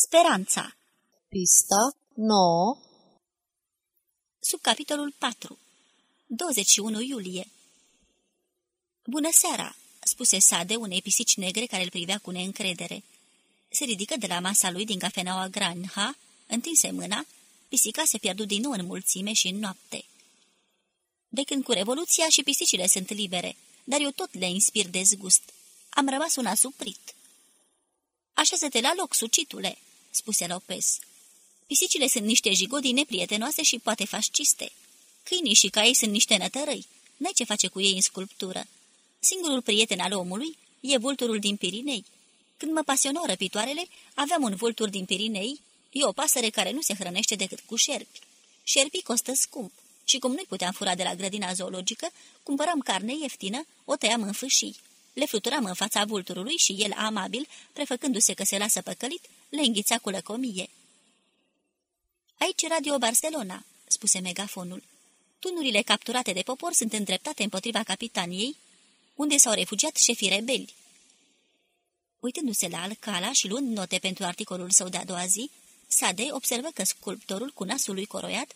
Speranța Pista 9 Subcapitolul 4 21 iulie Bună seara!" spuse Sade unei pisici negre care îl privea cu neîncredere. Se ridică de la masa lui din cafeneaua Granha, întinse mâna, pisica se pierdu din nou în mulțime și în noapte. De când cu revoluția și pisicile sunt libere, dar eu tot le inspir dezgust. Am rămas una suprit. Așează-te la loc, sucitule!" Spuse Lopez. Pisicile sunt niște jigodii neprietenoase și poate fasciste. Câinii și caii sunt niște nătărăi. N-ai ce face cu ei în sculptură. Singurul prieten al omului e vulturul din Pirinei. Când mă pasionau răpitoarele, aveam un vultur din Pirinei, e o pasăre care nu se hrănește decât cu șerpi. Șerpii costă scump și cum nu-i puteam fura de la grădina zoologică, cumpăram carne ieftină, o tăiam în fâșii. Le fluturam în fața vulturului și el, amabil, prefăcându-se că se lasă păcălit, le înghițea cu lăcomie. Aici Radio Barcelona," spuse megafonul. Tunurile capturate de popor sunt îndreptate împotriva capitaniei, unde s-au refugiat șefii rebeli. Uitându-se la Alcala și luând note pentru articolul său de a doua zi, Sade observă că sculptorul cu nasul lui coroiat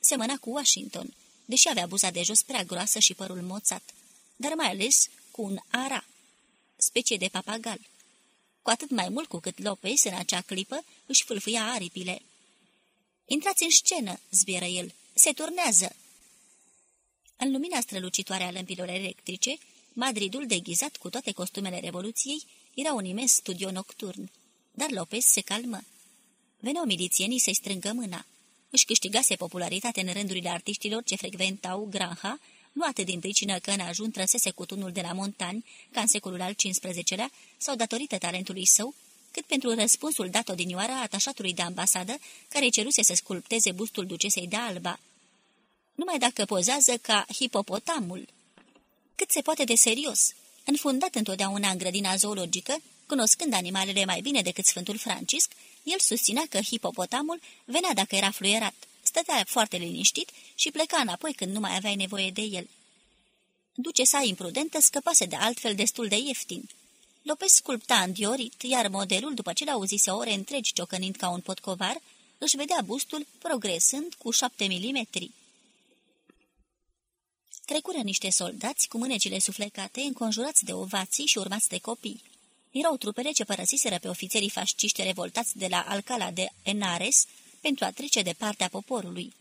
semăna cu Washington, deși avea buza de jos prea groasă și părul moțat, dar mai ales cu un ara, specie de papagal. Cu atât mai mult cu cât Lopez, în acea clipă, își fâlfâia aripile. Intrați în scenă!" zbieră el. Se turnează!" În lumina strălucitoare a lămpilor electrice, Madridul, deghizat cu toate costumele Revoluției, era un imens studio nocturn. Dar Lopez se calmă. Veneau milițienii să-i strângă mâna. Își câștigase popularitate în rândurile artiștilor ce frecventau Granja, nu atât din pricină că în ajun trăsese cu tunul de la montani, ca în secolul al XV-lea, sau datorită talentului său, cât pentru răspunsul dat odinioară atașatului de ambasadă, care ceruse să sculpteze bustul ducesei de Alba. Numai dacă pozează ca hipopotamul. Cât se poate de serios, înfundat întotdeauna în grădina zoologică, cunoscând animalele mai bine decât Sfântul Francisc, el susținea că hipopotamul venea dacă era fluierat, stătea foarte liniștit și pleca înapoi când nu mai aveai nevoie de el. Duce sa imprudentă scăpase de altfel destul de ieftin. Lopez sculpta în diorit, iar modelul, după ce l-auzise ore întregi ciocănind ca un potcovar, își vedea bustul progresând cu șapte milimetri. Trecură niște soldați cu mânecile suflecate, înconjurați de ovații și urmați de copii. Erau trupele ce părăsiseră pe ofițerii fasciști revoltați de la Alcala de Enares pentru a trece de partea poporului.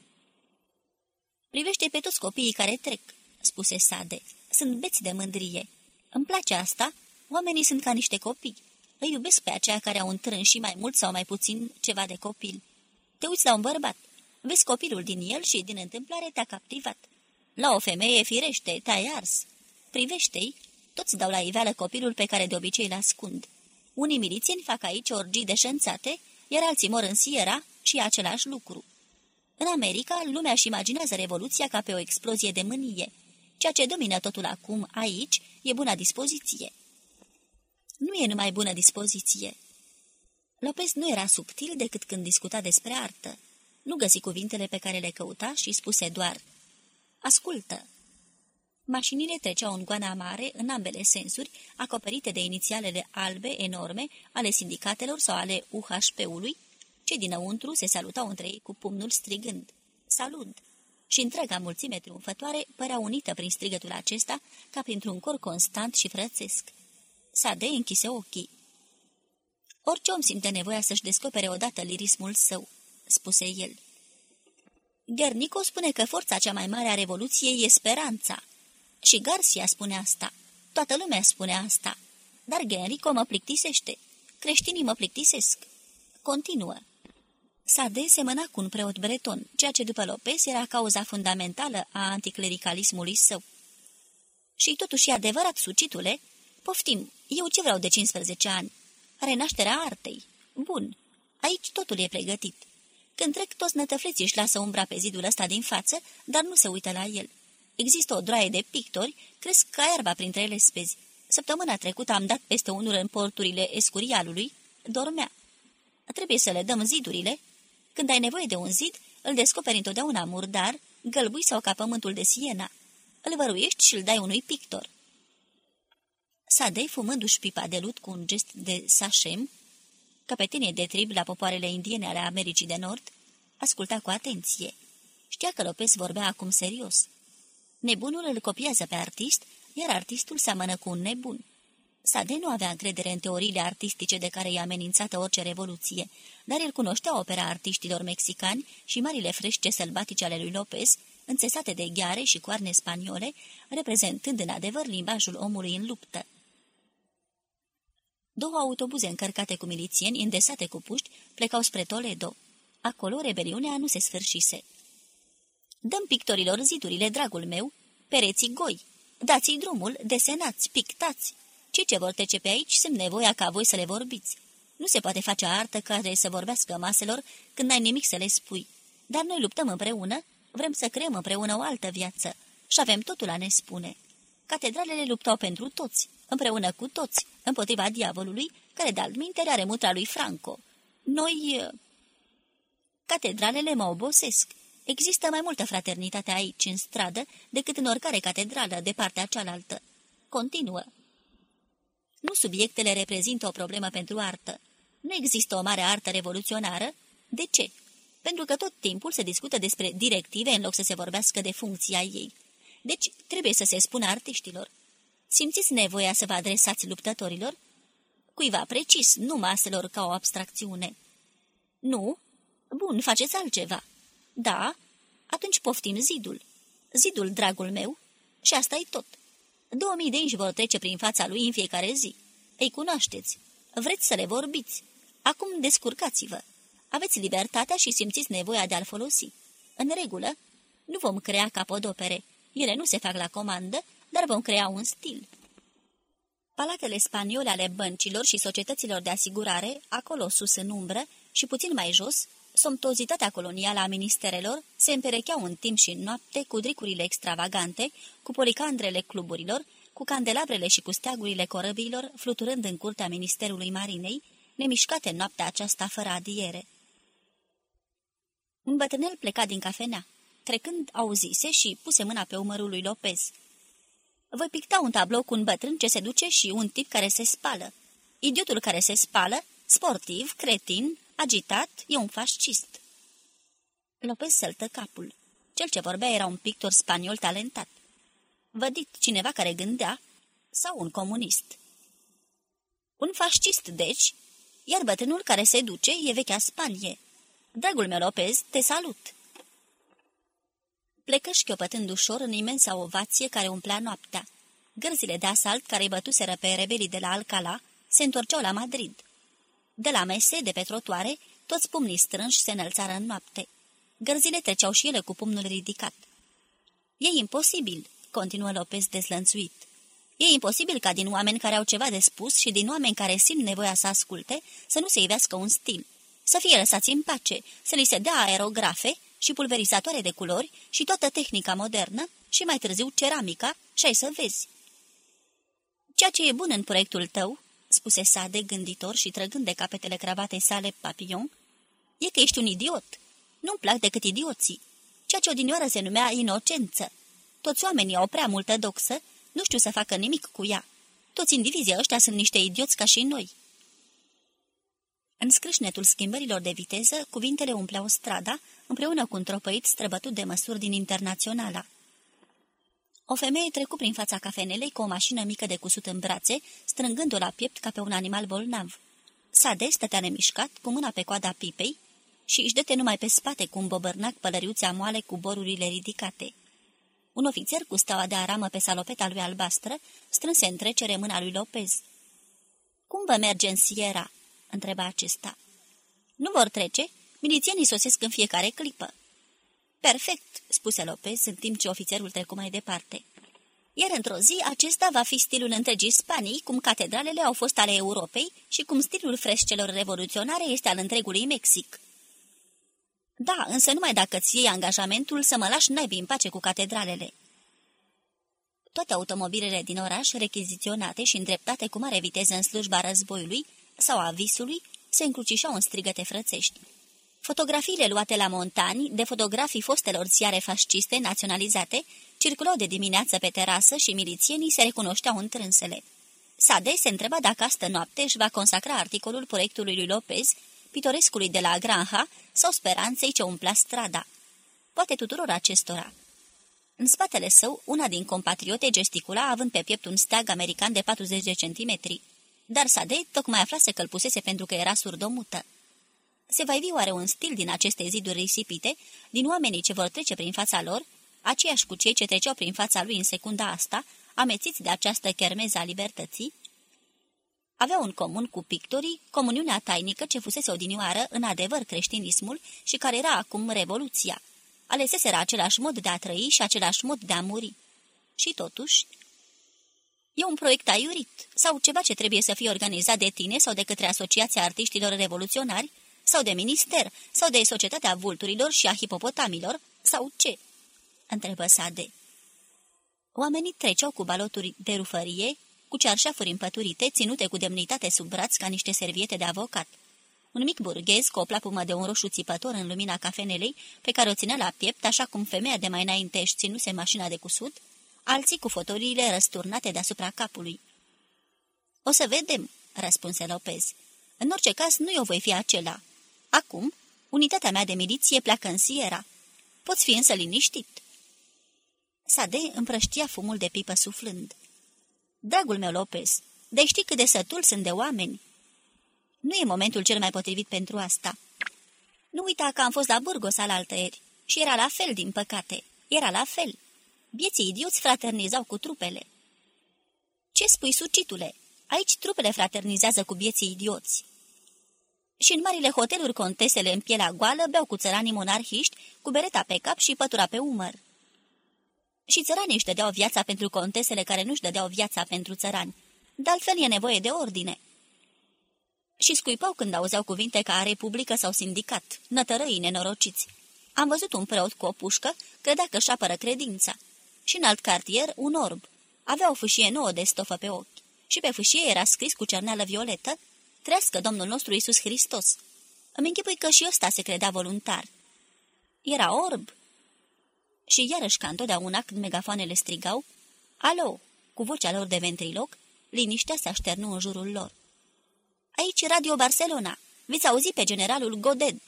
Privește pe toți copiii care trec," spuse Sade. Sunt beți de mândrie. Îmi place asta. Oamenii sunt ca niște copii. Îi iubesc pe aceia care au un trân și mai mult sau mai puțin ceva de copil. Te uiți la un bărbat. Vezi copilul din el și, din întâmplare, te-a captivat. La o femeie, firește, te-ai ars. Privește-i, toți dau la iveală copilul pe care de obicei îl ascund. Unii milițieni fac aici orgii deșanțate, iar alții mor în Sierra și același lucru. În America, lumea își imaginează revoluția ca pe o explozie de mânie. Ceea ce domină totul acum, aici, e bună dispoziție. Nu e numai bună dispoziție. Lopez nu era subtil decât când discuta despre artă. Nu găsi cuvintele pe care le căuta și spuse doar Ascultă! Mașinile treceau în goana mare, în ambele sensuri, acoperite de inițialele albe enorme ale sindicatelor sau ale UHP-ului, ce dinăuntru se salutau între ei cu pumnul strigând, Salut! Și întreaga mulțime triumfătoare părea unită prin strigătul acesta, ca printr-un cor constant și frățesc. Sade închise ochii. Orice om simte nevoia să-și descopere odată lirismul său, spuse el. Gernico spune că forța cea mai mare a Revoluției e speranța. Și Garcia spune asta. Toată lumea spune asta. Dar Genrico mă plictisește. Creștinii mă plictisesc. Continuă. Sade semăna cu un preot breton, ceea ce după Lopez era cauza fundamentală a anticlericalismului său. Și totuși e adevărat, sucitule? Poftim, eu ce vreau de 15 ani? Renașterea artei. Bun, aici totul e pregătit. Când trec, toți nătăfleții își lasă umbra pe zidul ăsta din față, dar nu se uită la el. Există o droaie de pictori, cresc ca iarba printre ele spezi. Săptămâna trecută am dat peste unul în porturile escurialului, dormea. Trebuie să le dăm zidurile. Când ai nevoie de un zid, îl descoperi întotdeauna murdar, gălbui sau ca pământul de siena. Îl văruiești și îl dai unui pictor. Sadei, fumându-și pipa de lut cu un gest de sașem, Capetenie de trib la popoarele indiene ale Americii de Nord, asculta cu atenție. Știa că Lopez vorbea acum serios. Nebunul îl copiază pe artist, iar artistul seamănă cu un nebun. Sade nu avea încredere în teoriile artistice de care i-a amenințată orice revoluție, dar el cunoștea opera artiștilor mexicani și marile frește sălbatice ale lui Lopez, înțesate de gheare și coarne spaniole, reprezentând în adevăr limbajul omului în luptă. Două autobuze încărcate cu milițieni, îndesate cu puști, plecau spre Toledo. Acolo rebeliunea nu se sfârșise. Dăm pictorilor zidurile, dragul meu, pereții goi. Dați-i drumul, desenați, pictați. Cei ce vor trece pe aici sunt nevoia ca voi să le vorbiți. Nu se poate face artă care să vorbească maselor când n-ai nimic să le spui. Dar noi luptăm împreună, vrem să creăm împreună o altă viață și avem totul a ne spune. Catedralele luptau pentru toți, împreună cu toți, împotriva diavolului, care de altminteri are mutra lui Franco. Noi... Uh, catedralele mă obosesc. Există mai multă fraternitate aici, în stradă, decât în oricare catedrală de partea cealaltă. Continuă. Nu subiectele reprezintă o problemă pentru artă. Nu există o mare artă revoluționară. De ce? Pentru că tot timpul se discută despre directive în loc să se vorbească de funcția ei. Deci trebuie să se spună artiștilor. Simțiți nevoia să vă adresați luptătorilor? Cuiva precis, nu maselor ca o abstracțiune. Nu? Bun, faceți altceva. Da? Atunci poftim zidul. Zidul, dragul meu. Și asta e tot. Două mii de inși vor trece prin fața lui în fiecare zi. Îi cunoașteți. Vreți să le vorbiți. Acum descurcați-vă. Aveți libertatea și simțiți nevoia de a-l folosi. În regulă, nu vom crea capodopere. Ele nu se fac la comandă, dar vom crea un stil. Palatele spaniole ale băncilor și societăților de asigurare, acolo sus în umbră și puțin mai jos, somptozitatea colonială a ministerelor se împerecheau în timp și în noapte cu dricurile extravagante, cu policandrele cluburilor, cu candelabrele și cu steagurile corăbiilor, fluturând în curtea Ministerului Marinei, nemișcate în noaptea aceasta fără adiere. Un bătrânel pleca din cafenea. Trecând, auzise și puse mâna pe umărul lui Lopez. Voi picta un tablou cu un bătrân ce se duce și un tip care se spală. Idiotul care se spală, sportiv, cretin, agitat, e un fascist. Lopez săltă capul. Cel ce vorbea era un pictor spaniol talentat. Vădit cineva care gândea, sau un comunist. Un fascist, deci, iar bătrânul care se duce e vechea Spanie. Dragul meu, Lopez, te salut! Plecă șchiopătând ușor în imensa ovație care umplea noaptea. Gărzile de asalt care bătuseră pe rebelii de la Alcala se întorceau la Madrid. De la mese, de pe trotuare, toți pumnii strânși se înălțară în noapte. Gărzile treceau și ele cu pumnul ridicat. E imposibil, continuă Lopez dezlănțuit. E imposibil ca din oameni care au ceva de spus și din oameni care simt nevoia să asculte, să nu se ivească un stil, să fie lăsați în pace, să li se dea aerografe și pulverizatoare de culori și toată tehnica modernă și mai târziu ceramica și ai să vezi. Ceea ce e bun în proiectul tău, spuse Sade gânditor și trăgând de capetele cravatei sale papillon, e că ești un idiot. Nu-mi plac decât idioții. Ceea ce odinioară se numea inocență. Toți oamenii au prea multă doxă, nu știu să facă nimic cu ea. Toți indivizii ăștia sunt niște idioți ca și noi. În scrâșnetul schimbărilor de viteză, cuvintele umpleau strada, împreună cu un tropăit străbătut de măsuri din internaționala. O femeie trecu prin fața cafenelei cu o mașină mică de cusut în brațe, strângând-o la piept ca pe un animal bolnav. Sade stătea nemișcat, cu mâna pe coada pipei și își dete numai pe spate cu un bobărnac pălăriuțe moale cu borurile ridicate. Un ofițer cu steaua de aramă pe salopeta lui albastră strânse în trecere mâna lui Lopez. Cum vă merge în Sierra?" întreba acesta. Nu vor trece? Milițienii sosesc în fiecare clipă." Perfect," spuse Lopez, în timp ce ofițerul trecu mai departe. Iar într-o zi, acesta va fi stilul întregii Spanii, cum catedralele au fost ale Europei și cum stilul frescelor revoluționare este al întregului Mexic. Da, însă numai dacă ți iei angajamentul să mă lași naibii în pace cu catedralele. Toate automobilele din oraș, rechiziționate și îndreptate cu mare viteză în slujba războiului sau a visului, se încrucișau în strigăte frățești. Fotografiile luate la montani, de fotografii fostelor ziare fasciste naționalizate, circulau de dimineață pe terasă și milițienii se recunoșteau întrânsele. Sade se întreba dacă astă noapte își va consacra articolul proiectului lui Lopez, pitorescului de la Granja sau speranței ce umpla strada. Poate tuturor acestora. În spatele său, una din compatriote gesticula având pe piept un steag american de 40 de centimetri. Dar Sade tocmai aflase că îl pusese pentru că era surdomută. Se va ivi oare un stil din aceste ziduri risipite, din oamenii ce vor trece prin fața lor, aceiași cu cei ce treceau prin fața lui în secunda asta, amețiți de această chermeză a libertății? Aveau în comun cu pictorii comuniunea tainică ce fusese odinioară în adevăr creștinismul și care era acum revoluția. Aleseseră același mod de a trăi și același mod de a muri. Și totuși... E un proiect aiurit sau ceva ce trebuie să fie organizat de tine sau de către Asociația Artiștilor Revoluționari sau de minister sau de Societatea Vulturilor și a Hipopotamilor sau ce? Întrebă Sade. Oamenii treceau cu baloturi de rufărie, cu cearșafuri împăturite, ținute cu demnitate sub braț ca niște serviete de avocat. Un mic burghez cu o plapumă de un roșu țipător în lumina cafenelei, pe care o ținea la piept, așa cum femeia de mai înainte își ținuse mașina de cusut, alții cu fotoliile răsturnate deasupra capului. O să vedem," răspunse Lopez. În orice caz, nu eu voi fi acela. Acum, unitatea mea de miliție pleacă în Sierra. Poți fi însă liniștit." Sade împrăștia fumul de pipă suflând. Dragul meu, Lopez, de știi cât de sătul sunt de oameni. Nu e momentul cel mai potrivit pentru asta. Nu uita că am fost la Burgos al altăieri și era la fel, din păcate. Era la fel. Vieții idioți fraternizau cu trupele. Ce spui, sucitule? Aici trupele fraternizează cu vieții idioți. Și în marile hoteluri contesele în pielea goală beau cu țăranii monarhiști, cu bereta pe cap și pătura pe umăr. Și țăranii își dădeau viața pentru contesele care nu-și dădeau viața pentru țărani. De altfel e nevoie de ordine. Și scuipau când auzeau cuvinte ca republică sau sindicat, nătărăii nenorociți. Am văzut un preot cu o pușcă, credea că își apără credința. Și în alt cartier, un orb. Avea o fâșie nouă de stofă pe ochi. Și pe fâșie era scris cu cerneală violetă, Trească Domnul nostru Isus Hristos. Îmi închipui că și ăsta se credea voluntar. Era orb, și iarăși ca întotdeauna când megafoanele strigau, Alo! Cu vocea lor de ventriloc, liniștea se așternu în jurul lor. Aici Radio Barcelona. Veți auzi pe generalul Goded.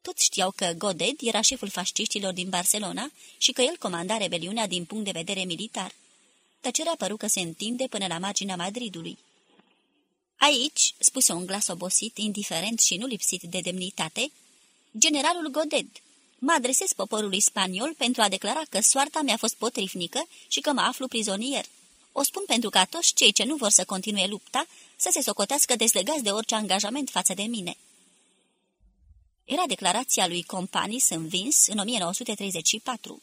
Toți știau că Goded era șeful fasciștilor din Barcelona și că el comanda rebeliunea din punct de vedere militar. Tăcerea păru că se întinde până la marginea Madridului. Aici, spuse un glas obosit, indiferent și nu lipsit de demnitate, generalul Goded, Mă adresez poporului spaniol pentru a declara că soarta mi-a fost potrivnică și că mă aflu prizonier. O spun pentru ca toți cei ce nu vor să continue lupta să se socotească deslegați de orice angajament față de mine. Era declarația lui Companis învins în 1934.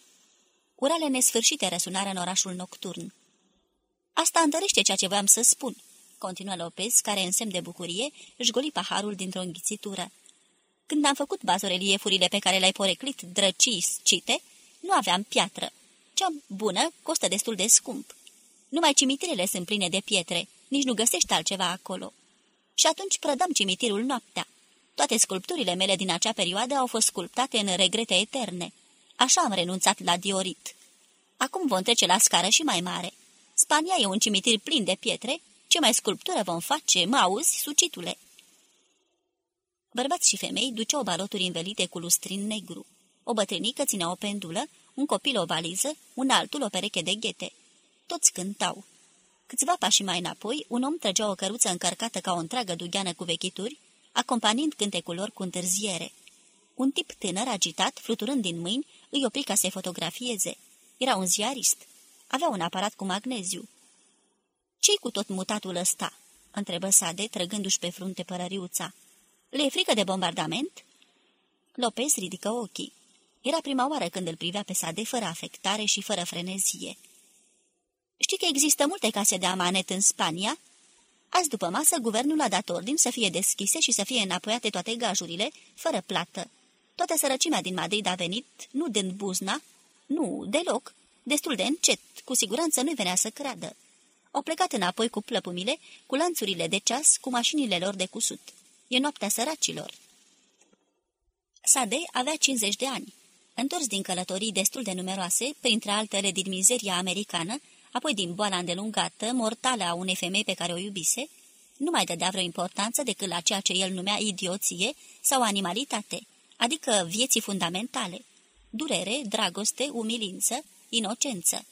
Urale nesfârșite răsunarea în orașul nocturn. Asta întărește ceea ce voiam să spun, continuă Lopez, care în semn de bucurie își goli paharul dintr-o înghițitură. Când am făcut bazoreliefurile pe care le-ai poreclit drăcii cite, nu aveam piatră. Cea bună costă destul de scump. Numai cimitirele sunt pline de pietre, nici nu găsești altceva acolo. Și atunci prădăm cimitirul noaptea. Toate sculpturile mele din acea perioadă au fost sculptate în regrete eterne. Așa am renunțat la diorit. Acum vom trece la scară și mai mare. Spania e un cimitir plin de pietre. Ce mai sculptură vom face, mă auzi, sucitule?" Bărbați și femei duceau baloturi învelite cu lustrin negru. O bătrânică ținea o pendulă, un copil o valiză, un altul o pereche de ghete. Toți cântau. Câțiva pași mai înapoi, un om trăgea o căruță încărcată ca o întreagă dugheană cu vechituri, acompaniind cântecul lor cu întârziere. Un tip tânăr, agitat, fluturând din mâini, îi opri ca să fotografieze. Era un ziarist. Avea un aparat cu magneziu. Ce-i cu tot mutatul ăsta?" întrebă Sade, trăgându-și pe frunte părăriuța. Le e frică de bombardament?" Lopez ridică ochii. Era prima oară când îl privea pe Sade fără afectare și fără frenezie. Știi că există multe case de amanet în Spania?" Azi după masă, guvernul a dat ordin să fie deschise și să fie înapoiate toate gajurile, fără plată. Toată sărăcimea din Madrid a venit, nu dând buzna, nu, deloc, destul de încet, cu siguranță nu venea să creadă. Au plecat înapoi cu plăpumile, cu lanțurile de ceas, cu mașinile lor de cusut. E noaptea săracilor. Sade avea 50 de ani. Întors din călătorii destul de numeroase, printre altele din mizeria americană, apoi din boala îndelungată, mortală a unei femei pe care o iubise, nu mai dădea vreo importanță decât la ceea ce el numea idioție sau animalitate, adică vieții fundamentale, durere, dragoste, umilință, inocență.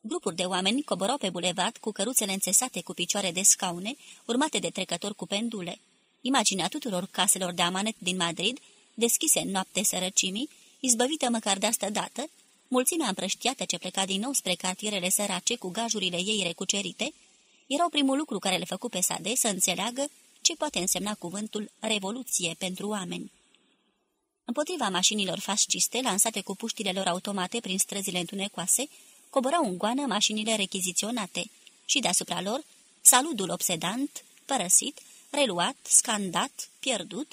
Grupuri de oameni coborau pe bulevard cu căruțele înțesate cu picioare de scaune, urmate de trecători cu pendule. Imaginea tuturor caselor de amanet din Madrid, deschise în noapte sărăcimii, izbăvită măcar de asta dată, mulțimea împrăștiată ce pleca din nou spre cartierele sărace cu gajurile ei recucerite, erau primul lucru care le făcu pe Sade să înțeleagă ce poate însemna cuvântul revoluție pentru oameni. Împotriva mașinilor fasciste, lansate cu puștile lor automate prin străzile întunecoase, coborau în goană mașinile rechiziționate și deasupra lor salutul obsedant, părăsit, reluat, scandat, pierdut,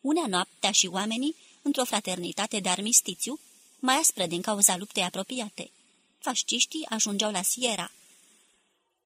unea noaptea și oamenii într-o fraternitate de armistițiu, mai aspră din cauza luptei apropiate. Fasciștii ajungeau la Sierra,